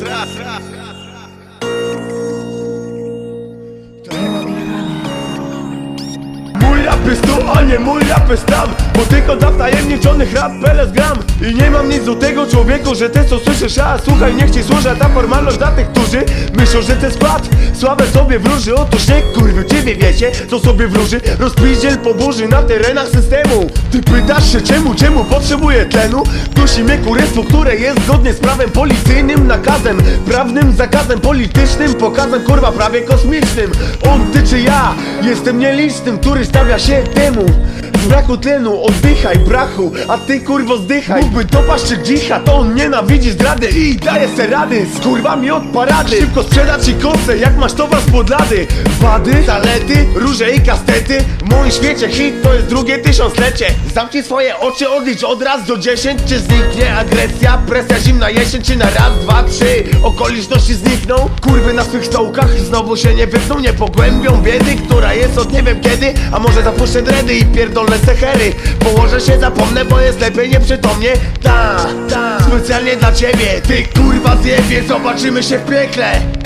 raz, raz, raz. Mój rap jest tu, a nie mój rap jest tam tylko dla wtajemniczonych rap peles gram. I nie mam nic do tego człowieku, że ty co słyszysz A słuchaj, niech ci służy ta formalność dla tych, którzy Myślą, że ten skład sławę sobie wróży. Otóż nie kurwy, ciebie wiecie, co sobie wróży. Rozpiździel po burzy na terenach systemu. Ty pytasz się czemu, czemu potrzebuję tlenu? Dusi mnie kurestwo, które jest zgodnie z prawem policyjnym Nakazem, prawnym zakazem politycznym Pokazem kurwa prawie kosmicznym. On, ty czy ja, jestem nielicznym, który stawia się temu z braku tlenu, oddychaj brachu A ty kurwo zdychaj. Mógłby dopaść czy gdzicha To on nienawidzi zdrady i daje se rady. Z kurwami od parady. Szybko sprzedać ci kosę jak masz towar z podlady. Wady, zalety, róże i kastety. W moim świecie hit to jest drugie tysiąclecie. Zamknij swoje oczy, odlicz od raz do dziesięć. Czy zniknie agresja, presja zimna jesień Czy na raz, dwa, trzy? Okoliczności znikną Kurwy na swych stołkach znowu się nie wypną Nie pogłębią biedy, która jest od nie wiem kiedy. A może zapuszczę dredy i pierdolne sechery Położę się, zapomnę, bo jest lepiej nieprzytomnie. Ta, ta, specjalnie dla ciebie. Ty kurwa zjebie, zobaczymy się w piekle